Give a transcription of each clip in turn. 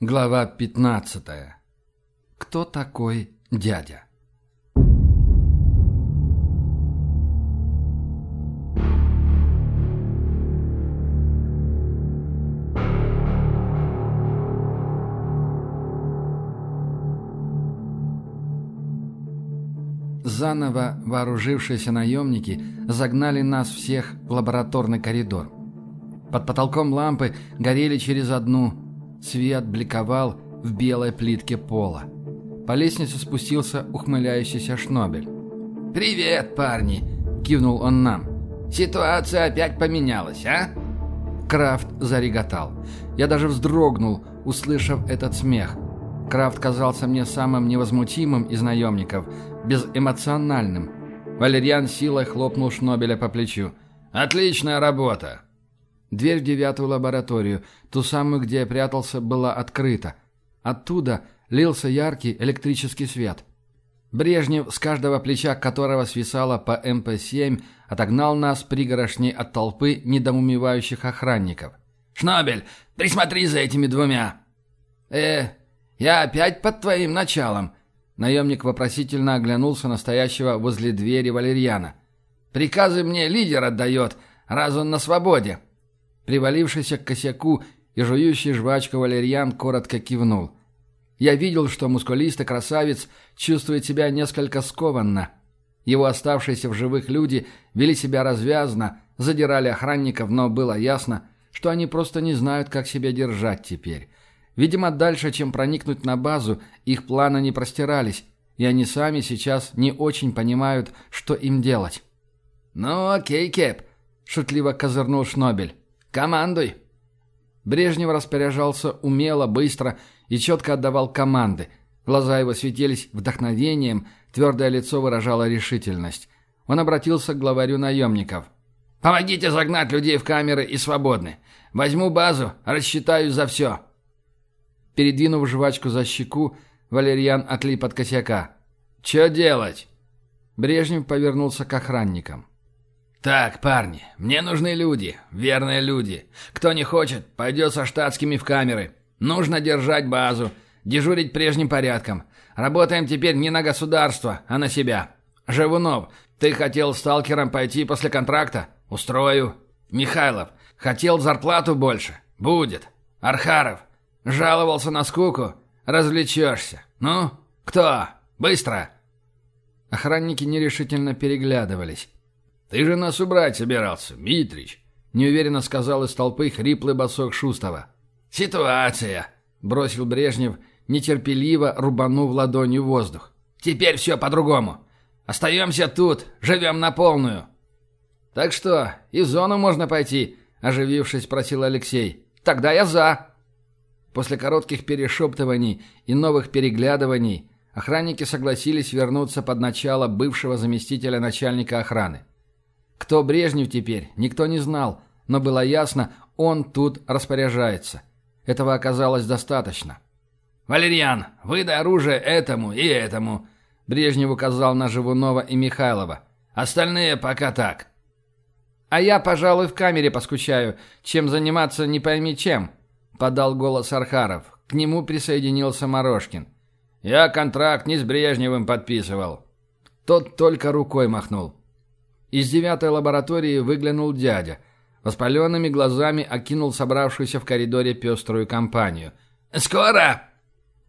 Глава 15. Кто такой дядя? Заново вооружившиеся наемники загнали нас всех в лабораторный коридор. Под потолком лампы горели через одну, свет бликовал в белой плитке пола. По лестнице спустился ухмыляющийся Шнобель. «Привет, парни!» – кивнул он нам. «Ситуация опять поменялась, а?» Крафт зареготал. Я даже вздрогнул, услышав этот смех. Крафт казался мне самым невозмутимым из наемников, безэмоциональным. Валерьян силой хлопнул Шнобеля по плечу. «Отличная работа!» Дверь в девятую лабораторию, ту самую, где я прятался, была открыта. Оттуда лился яркий электрический свет. Брежнев, с каждого плеча которого свисало по МП-7, отогнал нас пригорошней от толпы недоумевающих охранников. «Шнобель, присмотри за этими двумя!» «Э, я опять под твоим началом!» Наемник вопросительно оглянулся настоящего возле двери Валерьяна. «Приказы мне лидер отдает, раз он на свободе!» Привалившийся к косяку и жующий жвачку Валерьян коротко кивнул. Я видел, что мускулистый красавец чувствует себя несколько скованно. Его оставшиеся в живых люди вели себя развязно, задирали охранников, но было ясно, что они просто не знают, как себя держать теперь. Видимо, дальше, чем проникнуть на базу, их планы не простирались, и они сами сейчас не очень понимают, что им делать. «Ну окей, Кеп», — шутливо козырнул Шнобель. «Командуй!» Брежнев распоряжался умело, быстро и четко отдавал команды. Глаза его светились вдохновением, твердое лицо выражало решительность. Он обратился к главарю наемников. «Помогите загнать людей в камеры и свободны. Возьму базу, рассчитаюсь за все». Передвинув жвачку за щеку, Валерьян отлип от косяка. «Че делать?» Брежнев повернулся к охранникам. «Так, парни, мне нужны люди, верные люди. Кто не хочет, пойдет со штатскими в камеры. Нужно держать базу, дежурить прежним порядком. Работаем теперь не на государство, а на себя. Живунов, ты хотел сталкером пойти после контракта? Устрою. Михайлов, хотел зарплату больше? Будет. Архаров, жаловался на скуку? Развлечешься. Ну, кто? Быстро!» Охранники нерешительно переглядывались. «Ты же нас убрать собирался, Митрич!» — неуверенно сказал из толпы хриплый босок Шустова. «Ситуация!» — бросил Брежнев, нетерпеливо рубанув ладонью воздух. «Теперь все по-другому. Остаемся тут, живем на полную». «Так что, и в зону можно пойти?» — оживившись, спросил Алексей. «Тогда я за». После коротких перешептываний и новых переглядываний охранники согласились вернуться под начало бывшего заместителя начальника охраны. Кто Брежнев теперь, никто не знал, но было ясно, он тут распоряжается. Этого оказалось достаточно. «Валерьян, выдай оружие этому и этому», — Брежнев указал на Живунова и Михайлова. «Остальные пока так». «А я, пожалуй, в камере поскучаю, чем заниматься не пойми чем», — подал голос Архаров. К нему присоединился Морошкин. «Я контракт не с Брежневым подписывал». Тот только рукой махнул. Из девятой лаборатории выглянул дядя. Воспаленными глазами окинул собравшуюся в коридоре пеструю компанию. «Скоро!»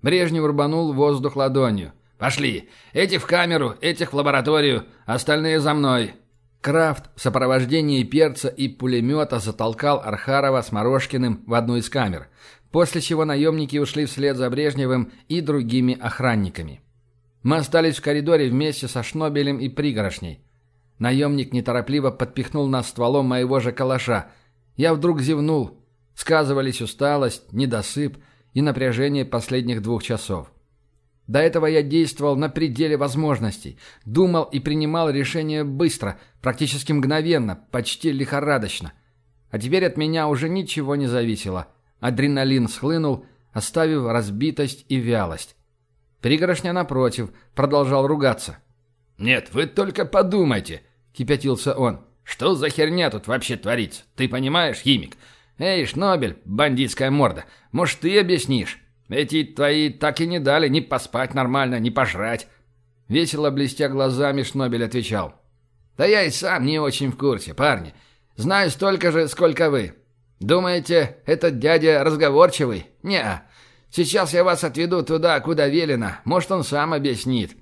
Брежнев рубанул воздух ладонью. «Пошли! Этих в камеру, этих в лабораторию, остальные за мной!» Крафт в сопровождении перца и пулемета затолкал Архарова с Морошкиным в одну из камер, после чего наемники ушли вслед за Брежневым и другими охранниками. Мы остались в коридоре вместе со Шнобелем и Пригорошней. Наемник неторопливо подпихнул нас стволом моего же калаша. Я вдруг зевнул. Сказывались усталость, недосып и напряжение последних двух часов. До этого я действовал на пределе возможностей, думал и принимал решения быстро, практически мгновенно, почти лихорадочно. А теперь от меня уже ничего не зависело. Адреналин схлынул, оставив разбитость и вялость. Пригоршня, напротив, продолжал ругаться. «Нет, вы только подумайте!» — кипятился он. «Что за херня тут вообще творится? Ты понимаешь, химик? Эй, Шнобель, бандитская морда, может, ты объяснишь?» Эти твои так и не дали ни поспать нормально, ни пожрать. Весело блестя глазами, Шнобель отвечал. Да я и сам не очень в курсе, парни. Знаю столько же, сколько вы. Думаете, этот дядя разговорчивый? Не. Сейчас я вас отведу туда, куда велено. Может, он сам объяснит.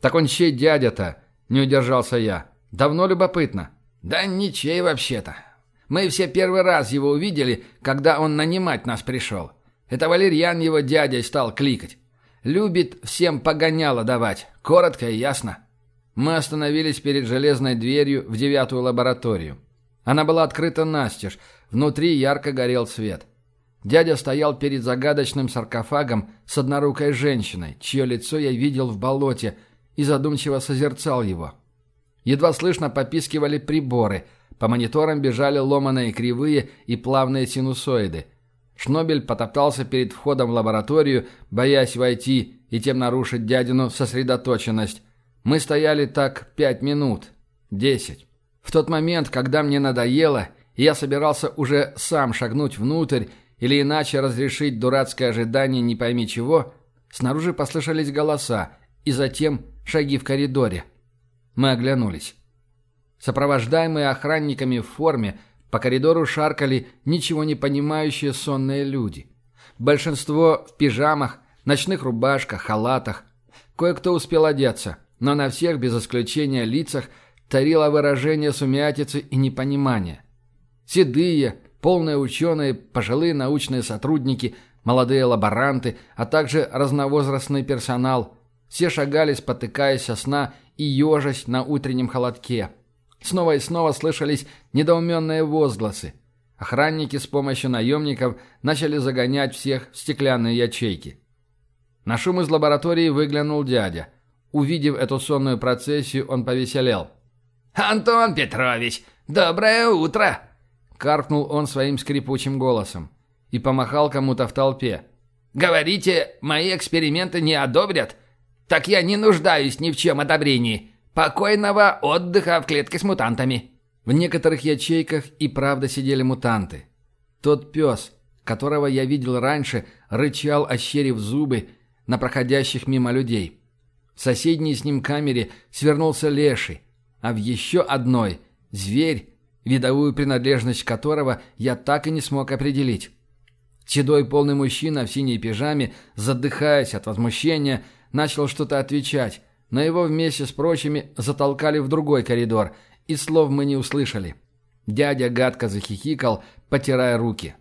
Так он чей дядя-то? Не удержался я. Давно любопытно. Да ничей вообще-то. Мы все первый раз его увидели, когда он нанимать нас пришел. Это Валерьян его дядей стал кликать. Любит всем погоняло давать. Коротко и ясно. Мы остановились перед железной дверью в девятую лабораторию. Она была открыта настежь, внутри ярко горел свет. Дядя стоял перед загадочным саркофагом с однорукой женщиной, чье лицо я видел в болоте, и задумчиво созерцал его. Едва слышно попискивали приборы, по мониторам бежали ломаные кривые и плавные синусоиды – Шнобель потоптался перед входом в лабораторию, боясь войти и тем нарушить дядину сосредоточенность. Мы стояли так пять минут, десять. В тот момент, когда мне надоело, я собирался уже сам шагнуть внутрь или иначе разрешить дурацкое ожидание не пойми чего, снаружи послышались голоса и затем шаги в коридоре. Мы оглянулись. Сопровождаемые охранниками в форме, по коридору шаркали ничего не понимающие сонные люди. Большинство в пижамах, ночных рубашках, халатах. Кое-кто успел одеться, но на всех, без исключения лицах, тарило выражение сумятицы и непонимания. Седые, полные ученые, пожилые научные сотрудники, молодые лаборанты, а также разновозрастный персонал. Все шагали, спотыкаясь со сна и ежась на утреннем холодке. Снова и снова слышались недоуменные возгласы. Охранники с помощью наемников начали загонять всех в стеклянные ячейки. На шум из лаборатории выглянул дядя. Увидев эту сонную процессию, он повеселел. «Антон Петрович, доброе утро!» Каркнул он своим скрипучим голосом и помахал кому-то в толпе. «Говорите, мои эксперименты не одобрят? Так я не нуждаюсь ни в чем одобрении. Покойного отдыха в клетке с мутантами. В некоторых ячейках и правда сидели мутанты. Тот пес, которого я видел раньше, рычал, ощерив зубы на проходящих мимо людей. В соседней с ним камере свернулся леший, а в еще одной – зверь, видовую принадлежность которого я так и не смог определить. Седой полный мужчина в синей пижаме, задыхаясь от возмущения, начал что-то отвечать, но его вместе с прочими затолкали в другой коридор, и слов мы не услышали. Дядя гадко захихикал, потирая руки.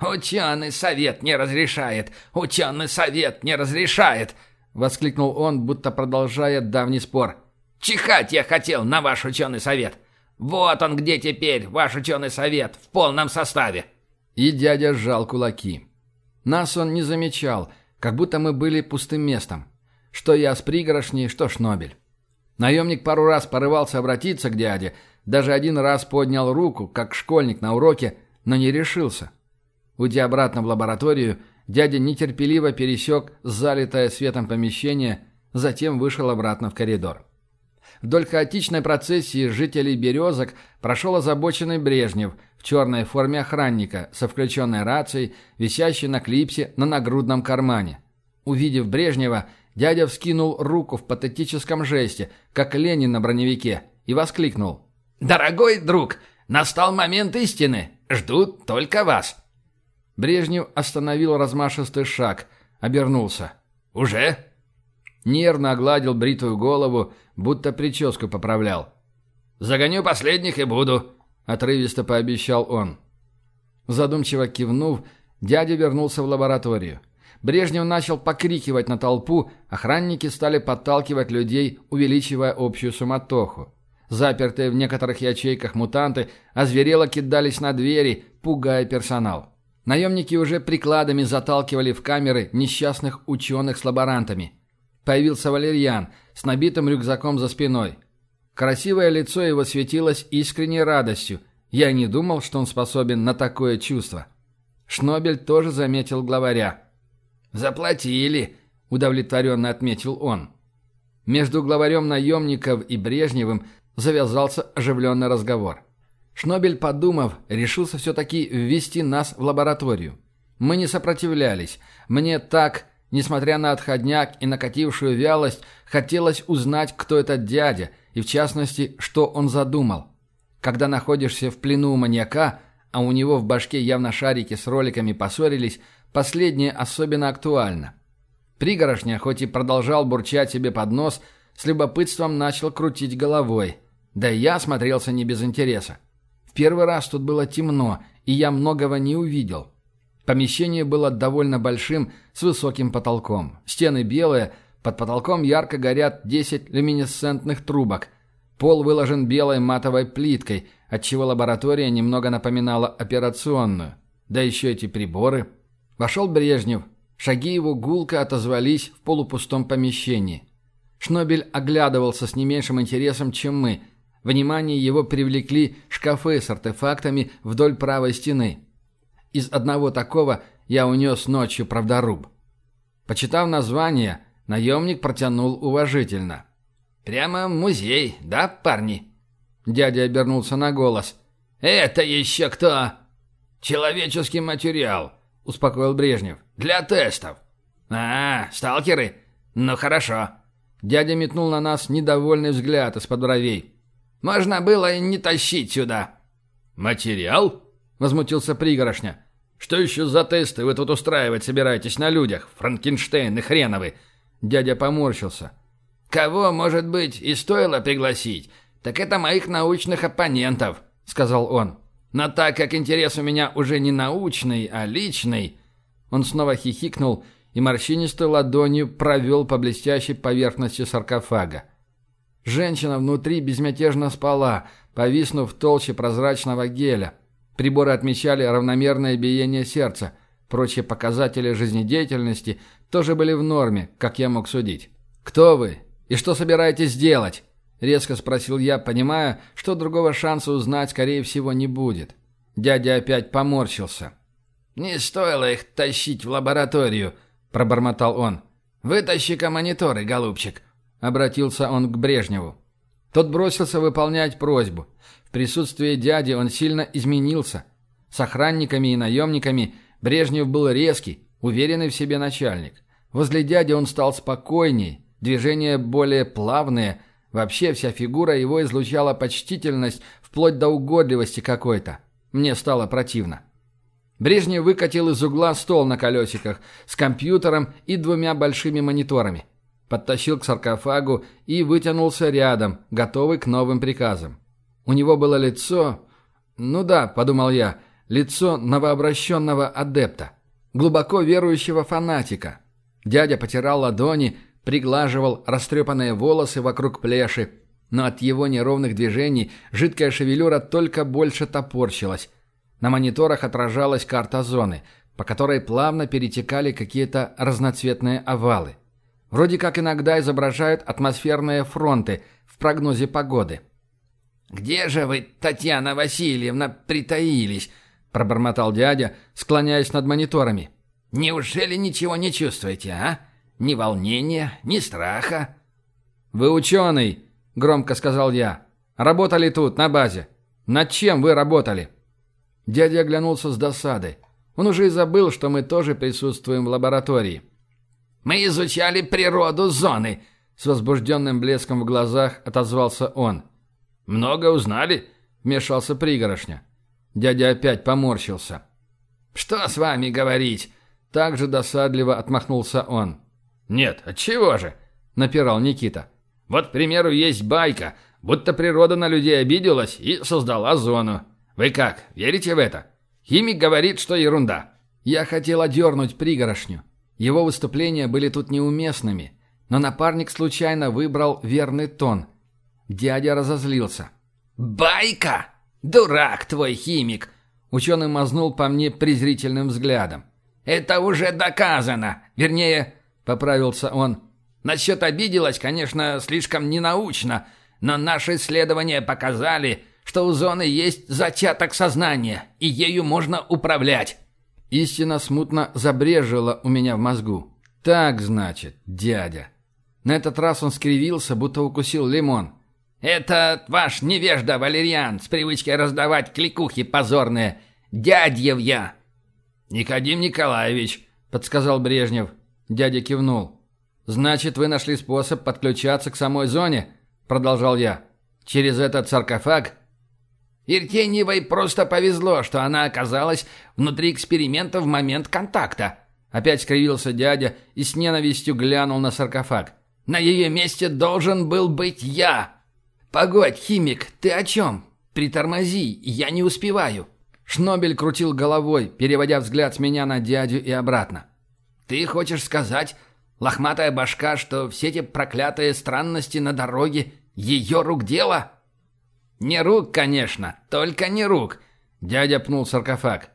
«Ученый совет не разрешает! Ученый совет не разрешает!» — воскликнул он, будто продолжая давний спор. «Чихать я хотел на ваш ученый совет! Вот он где теперь, ваш ученый совет, в полном составе!» И дядя сжал кулаки. Нас он не замечал, как будто мы были пустым местом. Что я с пригорошней, что Шнобель. Наемник пару раз порывался обратиться к дяде, даже один раз поднял руку, как школьник на уроке, но не решился. Уйдя обратно в лабораторию, дядя нетерпеливо пересек залитое светом помещение, затем вышел обратно в коридор. Вдоль хаотичной процессии жителей «Березок» прошел озабоченный Брежнев в черной форме охранника со включенной рацией, висящей на клипсе на нагрудном кармане. Увидев Брежнева, Дядя вскинул руку в патетическом жесте, как Ленин на броневике, и воскликнул. «Дорогой друг, настал момент истины. Ждут только вас». Брежнев остановил размашистый шаг, обернулся. «Уже?» Нервно огладил бритую голову, будто прическу поправлял. «Загоню последних и буду», — отрывисто пообещал он. Задумчиво кивнув, дядя вернулся в лабораторию. Брежнев начал покрикивать на толпу, охранники стали подталкивать людей, увеличивая общую суматоху. Запертые в некоторых ячейках мутанты озверело кидались на двери, пугая персонал. Наемники уже прикладами заталкивали в камеры несчастных ученых с лаборантами. Появился Валерьян с набитым рюкзаком за спиной. Красивое лицо его светилось искренней радостью. Я не думал, что он способен на такое чувство. Шнобель тоже заметил главаря. «Заплатили», — удовлетворенно отметил он. Между главарем наемников и Брежневым завязался оживленный разговор. Шнобель, подумав, решился все-таки ввести нас в лабораторию. Мы не сопротивлялись. Мне так, несмотря на отходняк и накатившую вялость, хотелось узнать, кто этот дядя, и в частности, что он задумал. Когда находишься в плену у маньяка, а у него в башке явно шарики с роликами поссорились, последнее особенно актуально. Пригорошня, хоть и продолжал бурчать себе под нос, с любопытством начал крутить головой. Да я смотрелся не без интереса. В первый раз тут было темно, и я многого не увидел. Помещение было довольно большим, с высоким потолком. Стены белые, под потолком ярко горят 10 люминесцентных трубок. Пол выложен белой матовой плиткой, отчего лаборатория немного напоминала операционную. Да еще эти приборы. Вошел Брежнев. Шаги его гулко отозвались в полупустом помещении. Шнобель оглядывался с не меньшим интересом, чем мы. Внимание его привлекли шкафы с артефактами вдоль правой стены. Из одного такого я унес ночью правдоруб. Почитав название, наемник протянул уважительно. «Прямо музей, да, парни?» Дядя обернулся на голос. «Это еще кто?» «Человеческий материал», — успокоил Брежнев. «Для тестов». «А, сталкеры? Ну хорошо». Дядя метнул на нас недовольный взгляд из-под бровей. «Можно было и не тащить сюда». «Материал?» — возмутился пригорошня. «Что еще за тесты вы тут устраивать собираетесь на людях, Франкенштейн и хреновы?» Дядя поморщился. «Кого, может быть, и стоило пригласить, так это моих научных оппонентов», — сказал он. «Но так как интерес у меня уже не научный, а личный...» Он снова хихикнул и морщинистой ладонью провел по блестящей поверхности саркофага. Женщина внутри безмятежно спала, повиснув в толще прозрачного геля. Приборы отмечали равномерное биение сердца. Прочие показатели жизнедеятельности тоже были в норме, как я мог судить. «Кто вы? И что собираетесь делать?» — резко спросил я, понимая, что другого шанса узнать, скорее всего, не будет. Дядя опять поморщился. «Не стоило их тащить в лабораторию», — пробормотал он. «Вытащи-ка мониторы, голубчик. Обратился он к Брежневу. Тот бросился выполнять просьбу. В присутствии дяди он сильно изменился. С охранниками и наемниками Брежнев был резкий, уверенный в себе начальник. Возле дяди он стал спокойнее, движения более плавные, вообще вся фигура его излучала почтительность вплоть до угодливости какой-то. Мне стало противно. Брежнев выкатил из угла стол на колесиках с компьютером и двумя большими мониторами подтащил к саркофагу и вытянулся рядом, готовый к новым приказам. У него было лицо... Ну да, подумал я, лицо новообращенного адепта, глубоко верующего фанатика. Дядя потирал ладони, приглаживал растрепанные волосы вокруг плеши, но от его неровных движений жидкая шевелюра только больше топорщилась. На мониторах отражалась карта зоны, по которой плавно перетекали какие-то разноцветные овалы. Вроде как иногда изображают атмосферные фронты в прогнозе погоды. «Где же вы, Татьяна Васильевна, притаились?» – пробормотал дядя, склоняясь над мониторами. «Неужели ничего не чувствуете, а? Ни волнения, ни страха?» «Вы ученый», – громко сказал я. «Работали тут, на базе. Над чем вы работали?» Дядя оглянулся с досадой. Он уже и забыл, что мы тоже присутствуем в лаборатории. Мы изучали природу зоны!» С возбужденным блеском в глазах отозвался он. «Много узнали?» — вмешался пригорошня. Дядя опять поморщился. «Что с вами говорить?» Так же досадливо отмахнулся он. «Нет, отчего же?» — напирал Никита. «Вот, к примеру, есть байка, будто природа на людей обиделась и создала зону. Вы как, верите в это? Химик говорит, что ерунда». Я хотел одернуть пригорошню. Его выступления были тут неуместными, но напарник случайно выбрал верный тон. Дядя разозлился. «Байка! Дурак твой химик!» Ученый мазнул по мне презрительным взглядом. «Это уже доказано! Вернее, — поправился он, — насчет обиделась, конечно, слишком ненаучно, но наши исследования показали, что у зоны есть зачаток сознания, и ею можно управлять. Истина смутно забрежила у меня в мозгу. «Так, значит, дядя». На этот раз он скривился, будто укусил лимон. «Это ваш невежда Валерьян с привычкой раздавать кликухи позорные. Дядьев я!» «Никодим Николаевич», — подсказал Брежнев. Дядя кивнул. «Значит, вы нашли способ подключаться к самой зоне?» — продолжал я. «Через этот саркофаг?» Иртеньевой просто повезло, что она оказалась внутри эксперимента в момент контакта. Опять скривился дядя и с ненавистью глянул на саркофаг. На ее месте должен был быть я. Погодь, химик, ты о чем? Притормози, я не успеваю. Шнобель крутил головой, переводя взгляд с меня на дядю и обратно. Ты хочешь сказать, лохматая башка, что все эти проклятые странности на дороге ее рук дело? «Не рук, конечно, только не рук!» Дядя пнул саркофаг.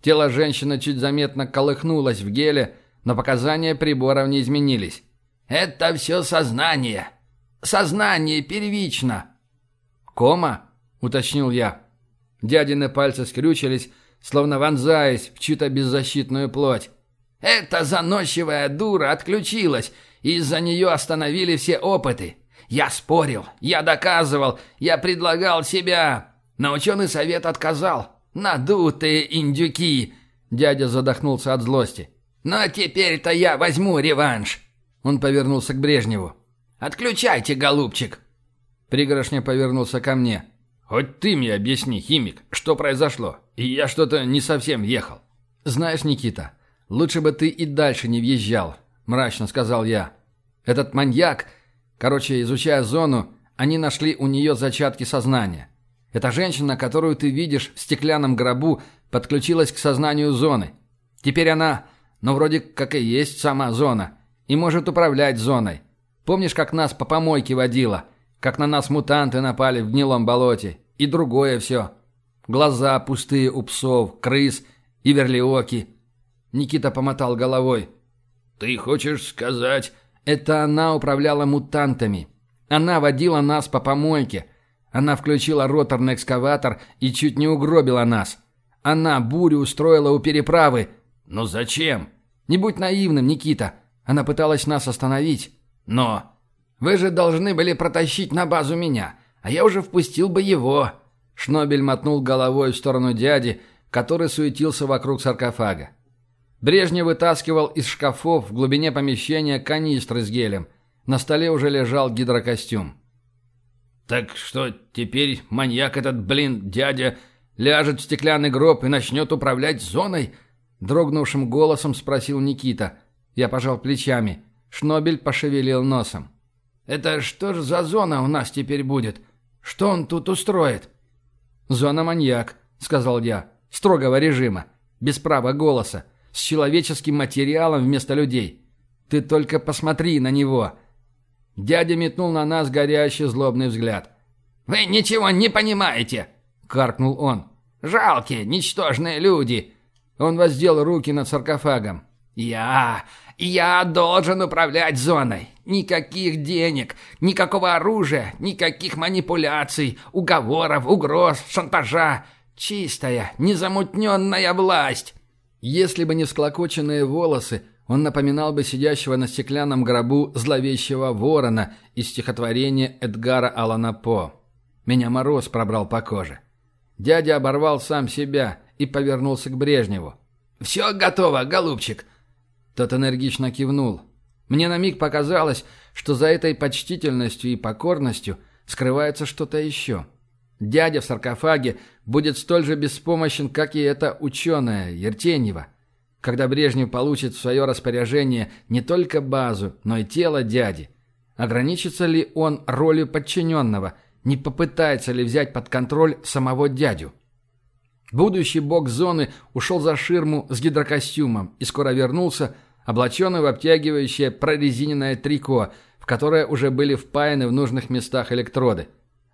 Тело женщины чуть заметно колыхнулось в геле, но показания приборов не изменились. «Это все сознание. Сознание первично». «Кома?» — уточнил я. Дядины пальцы скрючились, словно вонзаясь в чью-то беззащитную плоть. «Эта заносчивая дура отключилась, и из-за нее остановили все опыты. Я спорил, я доказывал, я предлагал себя. Но ученый совет отказал. Надутые индюки!» Дядя задохнулся от злости. «Но теперь-то я возьму реванш!» Он повернулся к Брежневу. «Отключайте, голубчик!» Пригоршня повернулся ко мне. «Хоть ты мне объясни, химик, что произошло? И я что-то не совсем въехал». «Знаешь, Никита, лучше бы ты и дальше не въезжал», — мрачно сказал я. «Этот маньяк Короче, изучая зону, они нашли у нее зачатки сознания. Эта женщина, которую ты видишь в стеклянном гробу, подключилась к сознанию зоны. Теперь она, ну вроде как и есть сама зона, и может управлять зоной. Помнишь, как нас по помойке водила? Как на нас мутанты напали в гнилом болоте? И другое все. Глаза пустые у псов, крыс и верлиоки. Никита помотал головой. «Ты хочешь сказать, это она управляла мутантами. Она водила нас по помойке. Она включила роторный экскаватор и чуть не угробила нас. Она бурю устроила у переправы. Но зачем? Не будь наивным, Никита. Она пыталась нас остановить. Но... Вы же должны были протащить на базу меня, а я уже впустил бы его. Шнобель мотнул головой в сторону дяди, который суетился вокруг саркофага. Брежнев вытаскивал из шкафов в глубине помещения канистры с гелем. На столе уже лежал гидрокостюм. «Так что теперь маньяк этот, блин, дядя, ляжет в стеклянный гроб и начнет управлять зоной?» Дрогнувшим голосом спросил Никита. Я пожал плечами. Шнобель пошевелил носом. «Это что ж за зона у нас теперь будет? Что он тут устроит?» «Зона маньяк», — сказал я. «Строгого режима. Без права голоса с человеческим материалом вместо людей. Ты только посмотри на него!» Дядя метнул на нас горящий злобный взгляд. «Вы ничего не понимаете!» — каркнул он. «Жалкие, ничтожные люди!» Он воздел руки над саркофагом. «Я... я должен управлять зоной. Никаких денег, никакого оружия, никаких манипуляций, уговоров, угроз, шантажа. Чистая, незамутненная власть!» Если бы не всклокоченные волосы, он напоминал бы сидящего на стеклянном гробу зловещего ворона из стихотворения Эдгара Алана По. Меня мороз пробрал по коже. Дядя оборвал сам себя и повернулся к Брежневу. «Все готово, голубчик!» Тот энергично кивнул. Мне на миг показалось, что за этой почтительностью и покорностью скрывается что-то еще. Дядя в саркофаге будет столь же беспомощен, как и эта ученая, Ертеньева. Когда Брежнев получит в свое распоряжение не только базу, но и тело дяди, ограничится ли он ролью подчиненного, не попытается ли взять под контроль самого дядю? Будущий бог зоны ушел за ширму с гидрокостюмом и скоро вернулся, облаченный в обтягивающее прорезиненное трико, в которое уже были впаяны в нужных местах электроды.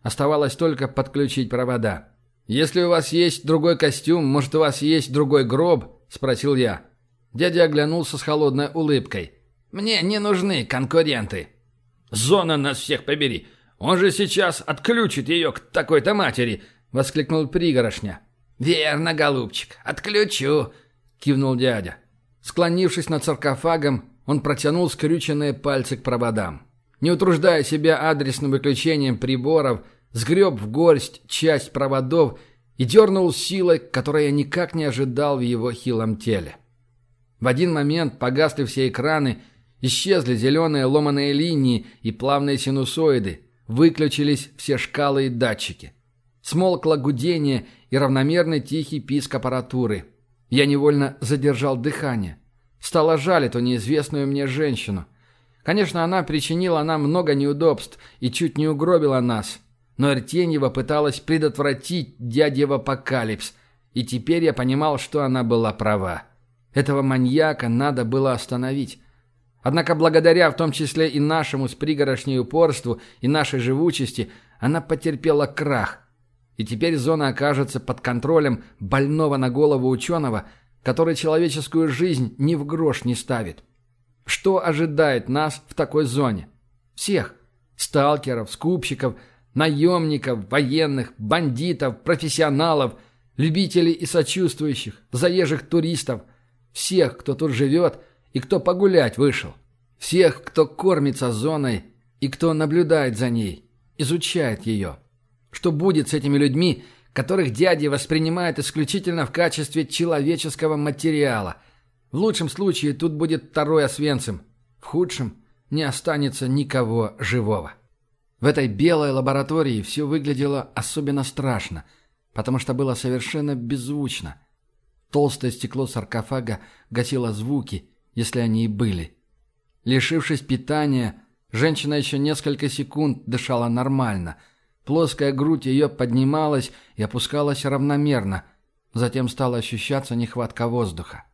Оставалось только подключить провода. «Если у вас есть другой костюм, может, у вас есть другой гроб?» – спросил я. Дядя оглянулся с холодной улыбкой. «Мне не нужны конкуренты». «Зона нас всех побери! Он же сейчас отключит ее к такой-то матери!» – воскликнул пригорошня. «Верно, голубчик, отключу!» – кивнул дядя. Склонившись над саркофагом, он протянул скрюченные пальцы к проводам. Не утруждая себя адресным выключением приборов – сгреб в горсть часть проводов и дернул силой, которой я никак не ожидал в его хилом теле. В один момент погасли все экраны, исчезли зеленые ломаные линии и плавные синусоиды, выключились все шкалы и датчики. Смолкло гудение и равномерный тихий писк аппаратуры. Я невольно задержал дыхание. Стало жаль эту неизвестную мне женщину. Конечно, она причинила нам много неудобств и чуть не угробила нас. Но Артеньева пыталась предотвратить дядьев апокалипс, и теперь я понимал, что она была права. Этого маньяка надо было остановить. Однако благодаря в том числе и нашему с пригорошней упорству и нашей живучести она потерпела крах. И теперь зона окажется под контролем больного на голову ученого, который человеческую жизнь ни в грош не ставит. Что ожидает нас в такой зоне? Всех. Сталкеров, скупщиков, наемников, военных, бандитов, профессионалов, любителей и сочувствующих, заезжих туристов – всех, кто тут живет и кто погулять вышел. Всех, кто кормится зоной и кто наблюдает за ней, изучает ее. Что будет с этими людьми, которых дяди воспринимают исключительно в качестве человеческого материала? В лучшем случае тут будет второй Освенцим. В худшем не останется никого живого. В этой белой лаборатории все выглядело особенно страшно, потому что было совершенно беззвучно – Толстое стекло саркофага гасило звуки, если они и были. Лишившись питания, женщина еще несколько секунд дышала нормально. Плоская грудь ее поднималась и опускалась равномерно. Затем стала ощущаться нехватка воздуха.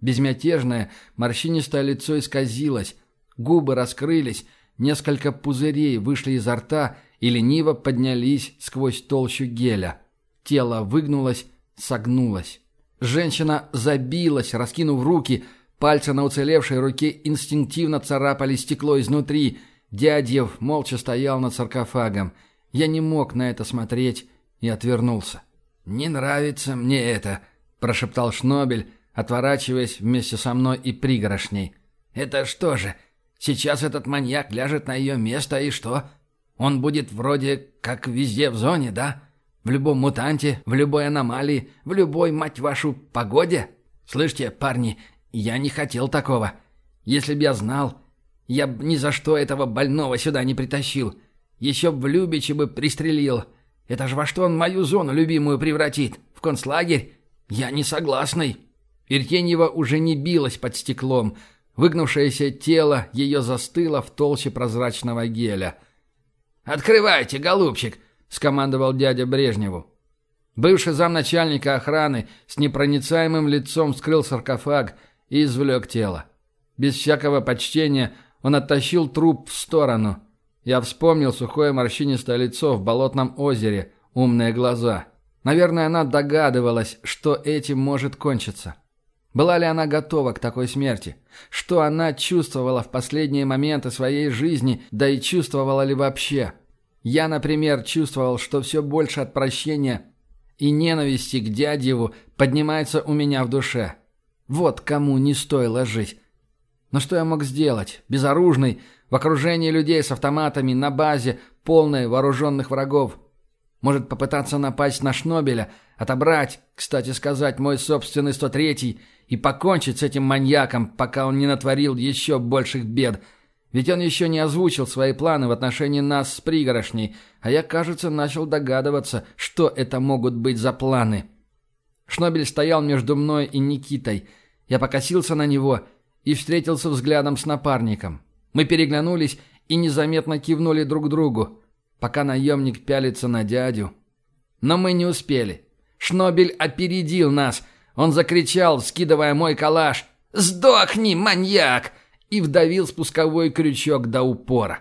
Безмятежное, морщинистое лицо исказилось, губы раскрылись, несколько пузырей вышли изо рта и лениво поднялись сквозь толщу геля. Тело выгнулось, согнулось. Женщина забилась, раскинув руки. Пальцы на уцелевшей руке инстинктивно царапали стекло изнутри. Дядьев молча стоял над саркофагом. Я не мог на это смотреть и отвернулся. «Не нравится мне это», – прошептал Шнобель, отворачиваясь вместе со мной и пригорошней. «Это что же, сейчас этот маньяк ляжет на ее место и что? Он будет вроде как везде в зоне, да?» В любом мутанте, в любой аномалии, в любой, мать вашу, погоде? Слышите, парни, я не хотел такого. Если б я знал, я б ни за что этого больного сюда не притащил. Еще б в Любичи бы пристрелил. Это ж во что он мою зону любимую превратит? В концлагерь? Я не согласный». Иртеньева уже не билась под стеклом. Выгнувшееся тело ее застыло в толще прозрачного геля. «Открывайте, голубчик!» скомандовал дядя Брежневу. Бывший замначальника охраны с непроницаемым лицом вскрыл саркофаг и извлек тело. Без всякого почтения он оттащил труп в сторону. Я вспомнил сухое морщинистое лицо в болотном озере, умные глаза. Наверное, она догадывалась, что этим может кончиться. Была ли она готова к такой смерти? Что она чувствовала в последние моменты своей жизни, да и чувствовала ли вообще? Я, например, чувствовал, что все больше от прощения и ненависти к дядеву поднимается у меня в душе. Вот кому не стоило жить. Но что я мог сделать? Безоружный, в окружении людей с автоматами, на базе, полной вооруженных врагов. Может попытаться напасть на Шнобеля, отобрать, кстати сказать, мой собственный 103-й и покончить с этим маньяком, пока он не натворил еще больших бед – ведь он еще не озвучил свои планы в отношении нас с пригорошней, а я, кажется, начал догадываться, что это могут быть за планы. Шнобель стоял между мной и Никитой. Я покосился на него и встретился взглядом с напарником. Мы переглянулись и незаметно кивнули друг другу, пока наемник пялится на дядю. Но мы не успели. Шнобель опередил нас. Он закричал, скидывая мой калаш. «Сдохни, маньяк!» и вдавил спусковой крючок до упора.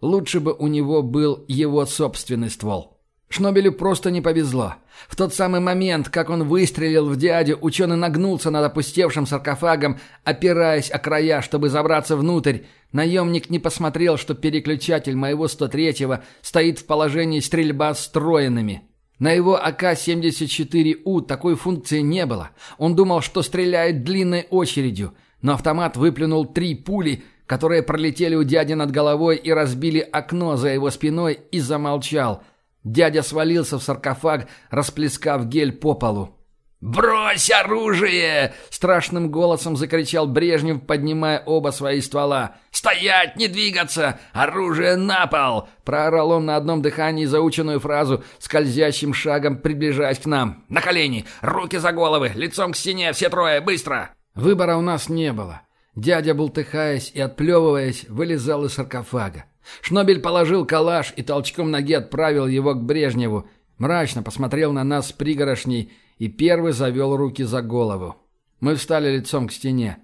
Лучше бы у него был его собственный ствол. Шнобелю просто не повезло. В тот самый момент, как он выстрелил в дядю, ученый нагнулся над опустевшим саркофагом, опираясь о края, чтобы забраться внутрь. Наемник не посмотрел, что переключатель моего 103-го стоит в положении стрельба строенными. На его АК-74У такой функции не было. Он думал, что стреляет длинной очередью – но автомат выплюнул три пули, которые пролетели у дяди над головой и разбили окно за его спиной, и замолчал. Дядя свалился в саркофаг, расплескав гель по полу. «Брось оружие!» — страшным голосом закричал Брежнев, поднимая оба свои ствола. «Стоять, не двигаться! Оружие на пол!» — проорал он на одном дыхании заученную фразу, скользящим шагом приближаясь к нам. «На колени! Руки за головы! Лицом к стене! Все трое! Быстро!» Выбора у нас не было. Дядя, бултыхаясь и отплевываясь, вылезал из саркофага. Шнобель положил калаш и толчком ноги отправил его к Брежневу. Мрачно посмотрел на нас с пригорошней и первый завел руки за голову. Мы встали лицом к стене.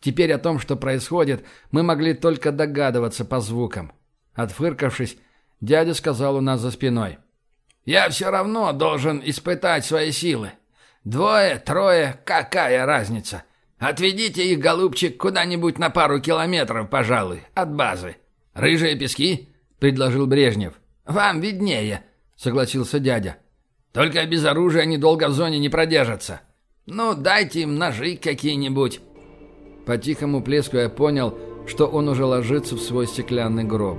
Теперь о том, что происходит, мы могли только догадываться по звукам. Отфыркавшись, дядя сказал у нас за спиной. «Я все равно должен испытать свои силы. Двое, трое, какая разница? Отведите их, голубчик, куда-нибудь на пару километров, пожалуй, от базы. Рыжие пески?» — предложил Брежнев. «Вам виднее», — согласился дядя. Только без оружия они долго в зоне не продержатся. Ну, дайте им ножи какие-нибудь». По тихому плеску я понял, что он уже ложится в свой стеклянный гроб.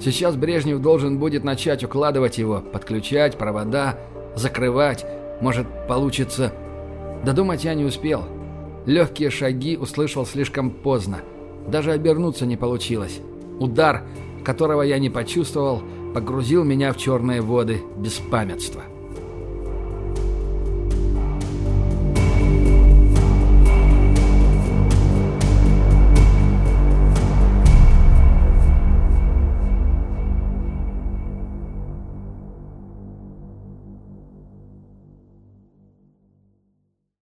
Сейчас Брежнев должен будет начать укладывать его, подключать провода, закрывать. Может, получится... Додумать я не успел. Легкие шаги услышал слишком поздно. Даже обернуться не получилось. Удар, которого я не почувствовал, погрузил меня в черные воды беспамятства.